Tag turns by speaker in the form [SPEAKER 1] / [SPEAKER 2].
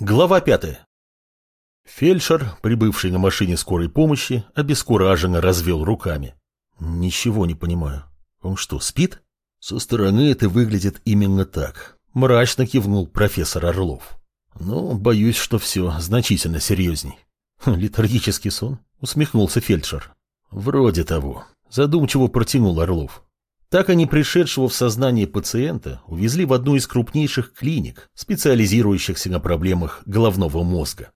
[SPEAKER 1] Глава пятая. Фельдшер, прибывший на машине скорой помощи, обескураженно развел руками. «Ничего не понимаю. Он что, спит?» «Со стороны это выглядит именно так», — мрачно кивнул профессор Орлов. «Но боюсь, что все значительно серьезней». «Летаргический сон?» — усмехнулся фельдшер. «Вроде того», — задумчиво протянул Орлов. Так они пришедшего в сознание пациента увезли в одну из крупнейших клиник, специализирующихся на проблемах головного мозга.